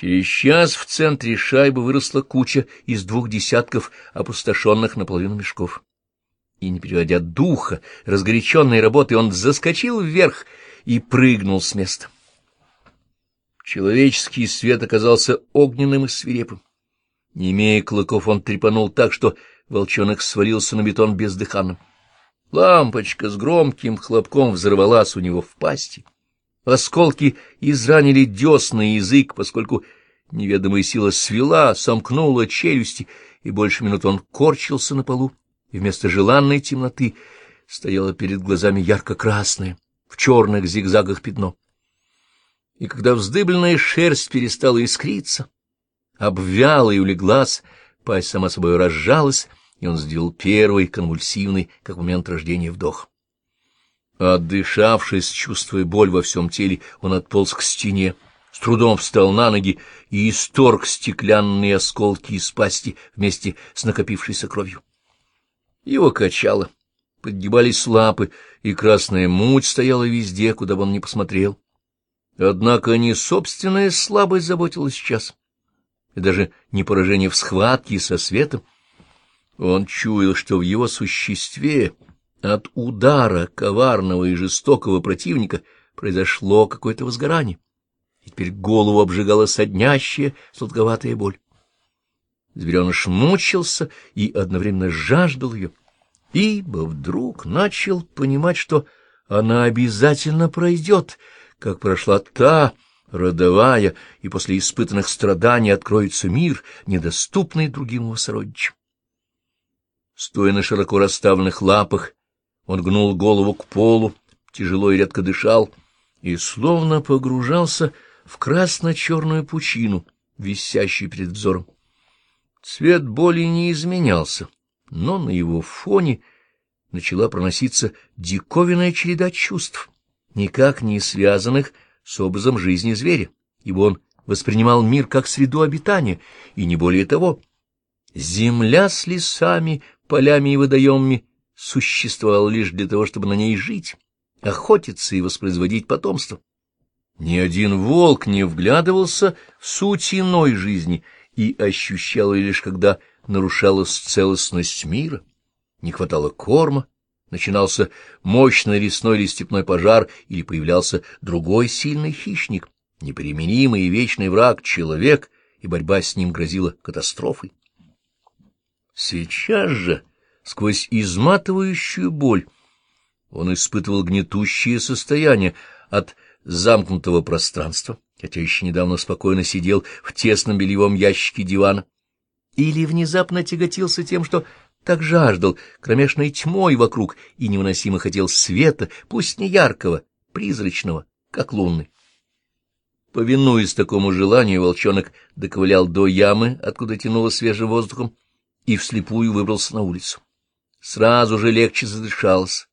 Через час в центре шайбы выросла куча из двух десятков опустошенных наполовину мешков. И, не переводя духа, разгоряченной работой, он заскочил вверх и прыгнул с места. Человеческий свет оказался огненным и свирепым. Не имея клыков, он трепанул так, что волчонок свалился на бетон бездыханным. Лампочка с громким хлопком взорвалась у него в пасти. Осколки изранили десна и язык, поскольку неведомая сила свела, сомкнула челюсти, и больше минут он корчился на полу, и вместо желанной темноты стояло перед глазами ярко-красное, в черных зигзагах пятно. И когда вздыбленная шерсть перестала искриться, обвяла и улеглась, пасть сама собой разжалась, и он сделал первый конвульсивный, как в момент рождения, вдох. Отдышавшись, чувствуя боль во всем теле, он отполз к стене, с трудом встал на ноги и исторг стеклянные осколки из пасти вместе с накопившейся кровью. Его качало, подгибались лапы, и красная муть стояла везде, куда бы он ни посмотрел. Однако не собственная слабость заботилась сейчас, и даже не поражение в схватке со светом. Он чуял, что в его существе от удара коварного и жестокого противника произошло какое-то возгорание, и теперь голову обжигала соднящая, сладковатая боль. Звереныш мучился и одновременно жаждал ее, ибо вдруг начал понимать, что она обязательно пройдет, как прошла та, родовая, и после испытанных страданий откроется мир, недоступный другим его сородичам. Стоя на широко расставленных лапах, он гнул голову к полу, тяжело и редко дышал, и словно погружался в красно-черную пучину, висящую перед взором. Цвет боли не изменялся, но на его фоне начала проноситься диковинная череда чувств, никак не связанных с образом жизни зверя, ибо он воспринимал мир как среду обитания, и не более того. Земля с лесами, полями и водоемами существовал лишь для того, чтобы на ней жить, охотиться и воспроизводить потомство. Ни один волк не вглядывался в суть иной жизни и ощущал ее лишь когда нарушалась целостность мира, не хватало корма, начинался мощный лесной или степной пожар или появлялся другой сильный хищник, неприменимый и вечный враг — человек, и борьба с ним грозила катастрофой. Сейчас же сквозь изматывающую боль. Он испытывал гнетущее состояние от замкнутого пространства, хотя еще недавно спокойно сидел в тесном бельевом ящике дивана, или внезапно тяготился тем, что так жаждал кромешной тьмой вокруг и невыносимо хотел света, пусть не яркого, призрачного, как лунный. Повинуясь такому желанию, волчонок доковылял до ямы, откуда тянуло свежим воздухом, и вслепую выбрался на улицу. Сразу же легче задышалось.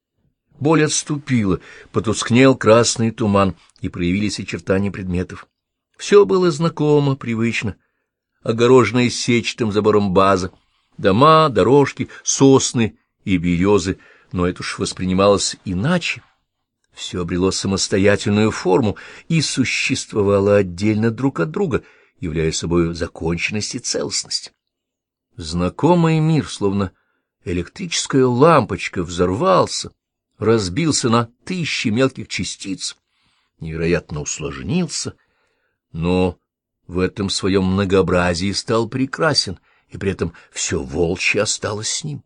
Боль отступила, потускнел красный туман, и проявились очертания предметов. Все было знакомо, привычно. Огороженная сетчатым забором база, дома, дорожки, сосны и березы, но это уж воспринималось иначе. Все обрело самостоятельную форму и существовало отдельно друг от друга, являя собой законченность и целостность. Знакомый мир, словно электрическая лампочка взорвался, разбился на тысячи мелких частиц, невероятно усложнился, но в этом своем многообразии стал прекрасен, и при этом все волчье осталось с ним.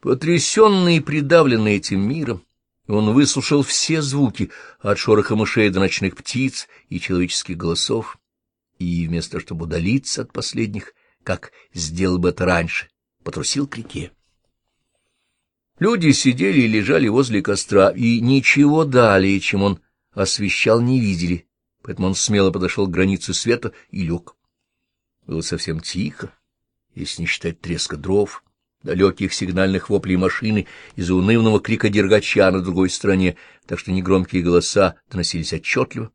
Потрясенный и придавленный этим миром, он выслушал все звуки, от шороха мышей до ночных птиц и человеческих голосов, и вместо того, чтобы удалиться от последних, как сделал бы это раньше, потрусил к реке. Люди сидели и лежали возле костра, и ничего далее, чем он освещал, не видели, поэтому он смело подошел к границе света и лег. Было совсем тихо, если не считать треска дров, далеких сигнальных воплей машины и заунывного крика дергача на другой стороне, так что негромкие голоса доносились отчетливо.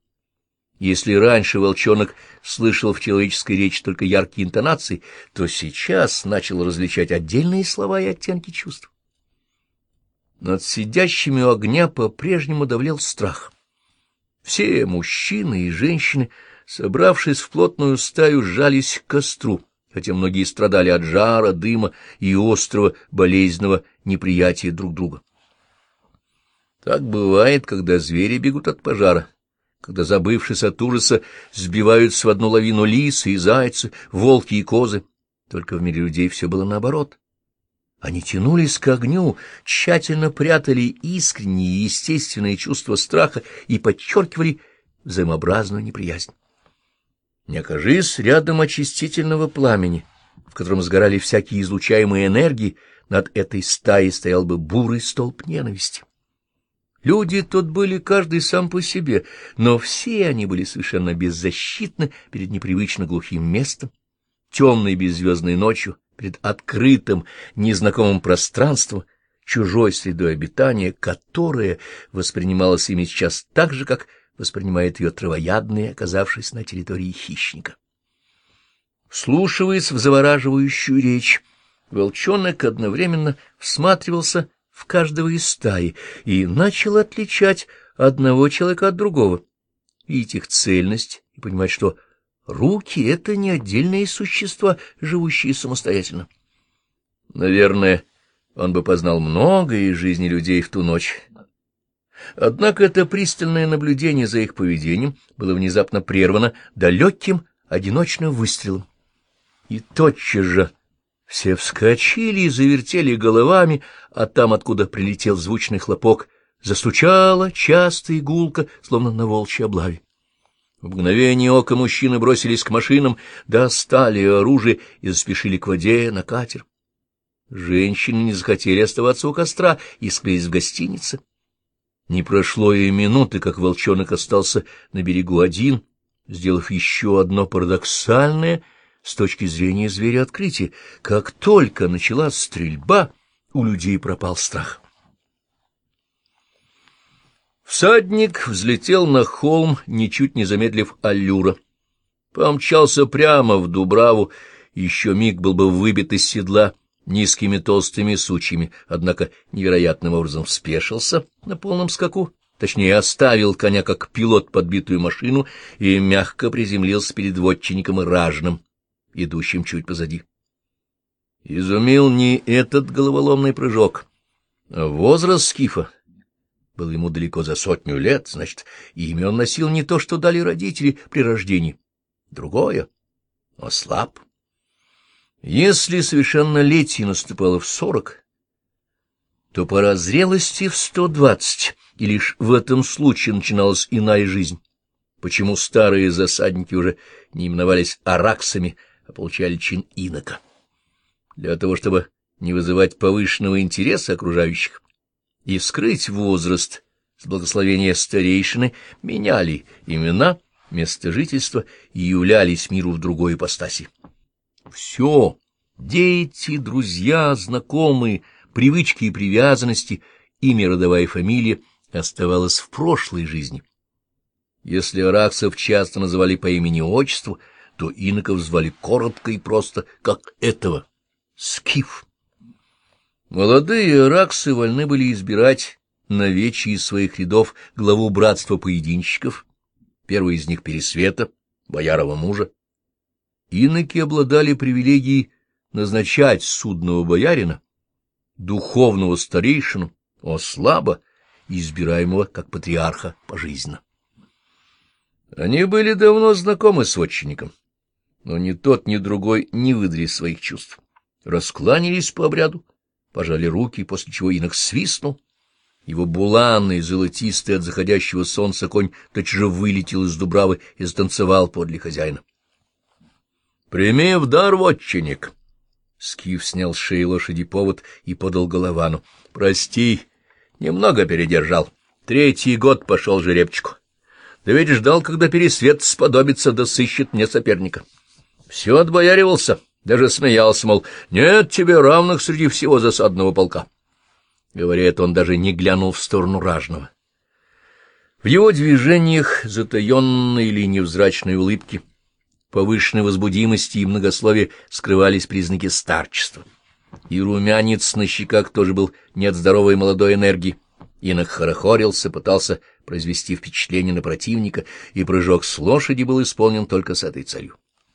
Если раньше волчонок слышал в человеческой речи только яркие интонации, то сейчас начал различать отдельные слова и оттенки чувств. Над сидящими у огня по-прежнему давлел страх. Все мужчины и женщины Собравшись в плотную стаю, сжались к костру, хотя многие страдали от жара, дыма и острого болезненного неприятия друг друга. Так бывает, когда звери бегут от пожара, когда, забывшись от ужаса, сбиваются в одну лавину лисы и зайцы, волки и козы. Только в мире людей все было наоборот. Они тянулись к огню, тщательно прятали искренние и естественные чувства страха и подчеркивали взаимообразную неприязнь. Не окажись рядом очистительного пламени, в котором сгорали всякие излучаемые энергии, над этой стаей стоял бы бурый столб ненависти. Люди тут были каждый сам по себе, но все они были совершенно беззащитны перед непривычно глухим местом, темной беззвездной ночью, перед открытым, незнакомым пространством, чужой средой обитания, которое воспринималось ими сейчас так же, как воспринимает ее травоядные, оказавшись на территории хищника. Слушаясь в завораживающую речь, волчонок одновременно всматривался в каждого из стаи и начал отличать одного человека от другого, видеть их цельность и понимать, что Руки — это не отдельные существа, живущие самостоятельно. Наверное, он бы познал многое из жизни людей в ту ночь. Однако это пристальное наблюдение за их поведением было внезапно прервано далеким одиночным выстрелом. И тотчас же все вскочили и завертели головами, а там, откуда прилетел звучный хлопок, застучало часто и словно на волчьей облаве. В мгновение ока мужчины бросились к машинам, достали оружие и заспешили к воде на катер. Женщины не захотели оставаться у костра и скрылись в гостинице. Не прошло и минуты, как волчонок остался на берегу один, сделав еще одно парадоксальное с точки зрения зверя открытие. Как только началась стрельба, у людей пропал страх. Всадник взлетел на холм, ничуть не замедлив аллюра. Помчался прямо в Дубраву, еще миг был бы выбит из седла низкими толстыми сучьями, однако невероятным образом спешился на полном скаку, точнее оставил коня как пилот подбитую машину и мягко приземлился перед вотчинником и ражным, идущим чуть позади. Изумил не этот головоломный прыжок, а возраст скифа было ему далеко за сотню лет, значит, имя он носил не то, что дали родители при рождении. Другое. Ослаб. Если совершеннолетие наступало в сорок, то пора зрелости в сто двадцать, и лишь в этом случае начиналась иная жизнь. Почему старые засадники уже не именовались араксами, а получали чин инока? Для того, чтобы не вызывать повышенного интереса окружающих, и скрыть возраст с благословения старейшины, меняли имена, место жительства и являлись миру в другой ипостаси. Все — дети, друзья, знакомые, привычки и привязанности, имя, родовая фамилия — оставалось в прошлой жизни. Если араксов часто называли по имени-отчеству, то иноков звали коротко и просто, как этого — Скиф. Молодые раксы вольны были избирать на вече из своих рядов главу братства поединщиков, первый из них Пересвета, боярова мужа. Иноки обладали привилегией назначать судного боярина, духовного старейшину, ослаба, избираемого как патриарха пожизненно. Они были давно знакомы с отчинником, но ни тот, ни другой не выдали своих чувств. Раскланялись по обряду, пожали руки, после чего инок свистнул. Его буланный, золотистый от заходящего солнца конь тотчас же вылетел из дубравы и затанцевал подле хозяина. — Прими в дар, вотчинник! Скиф снял с шеи лошади повод и подал головану. — Прости, немного передержал. Третий год пошел жеребчику. Да ведь ждал, когда пересвет сподобится, да сыщет мне соперника. Все отбояривался. — даже смеялся, мол, нет тебе равных среди всего засадного полка. Говорит, он даже не глянул в сторону ражного. В его движениях, затаенной или невзрачной улыбки, повышенной возбудимости и многословия скрывались признаки старчества. И румянец на щеках тоже был не от здоровой молодой энергии, Инок хорохорился, пытался произвести впечатление на противника, и прыжок с лошади был исполнен только с этой целью.